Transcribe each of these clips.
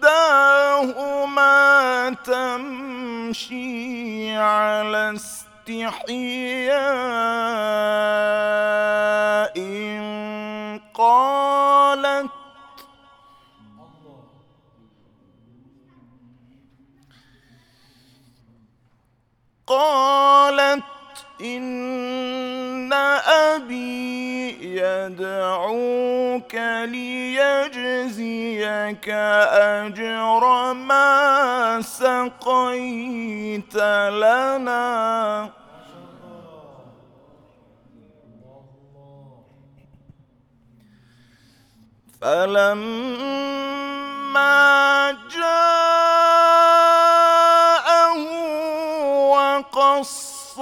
إحداهما تمشي على استحياء قالت قالت إن أبي يدعوك ليجزيك أجر ما سقيت لنا. فلما جاءه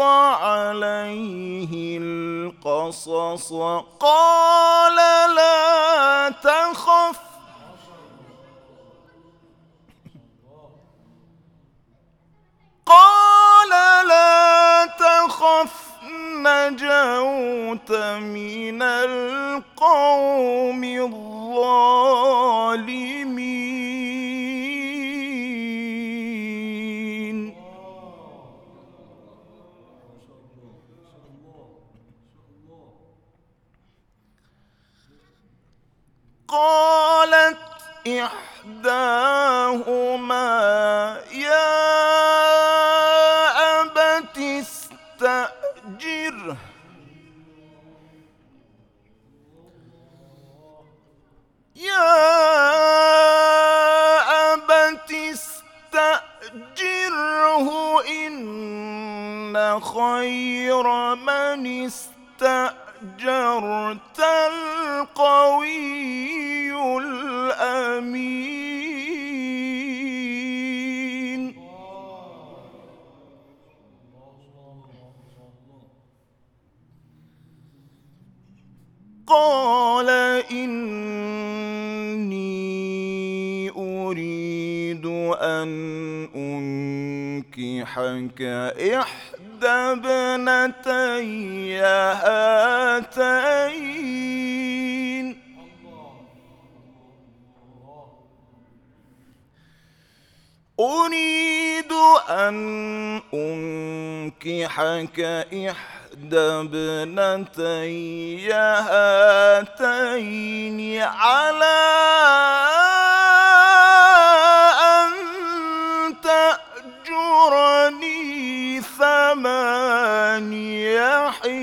عليه القصص قال لا تخف. قال لا تخف نجوت من القوم الظالمين. إحداهما يا أبت استأجره يا أبت استأجره إن خير من استأجرت القوي الأمين. قال إني أريد أن أنكحك إحدى ابنتي هاتين. أريد أن أنكحك إحدى ابنتي هاتين على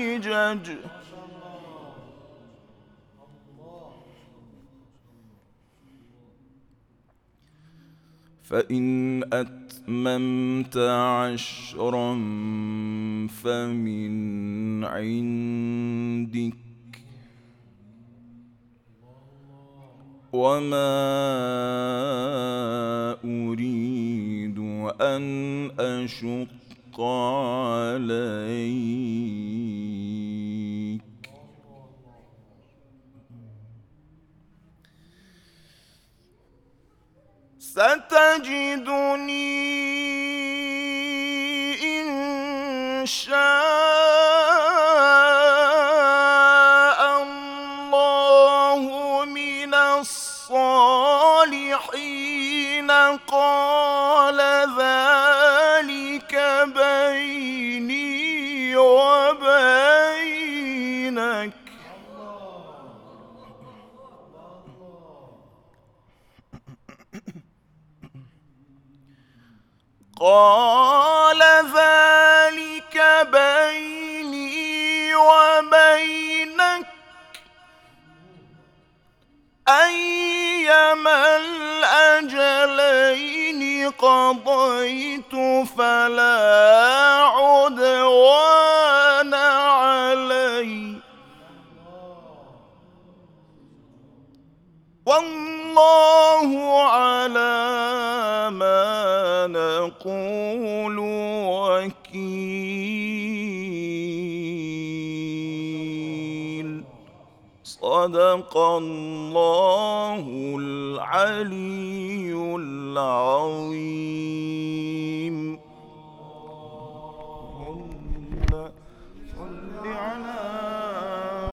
حجج فإن أتممت عشرا فمن عندك. وما أريد أن أشق عليك. إن شاء الله من الصالحين. قال ذلك بيني وبينك. قال ذلك بيني وبينك أيما الأجلين قضيت فلا عدوان علي. والله على نقول وكيل. صدق الله العلي العظيم.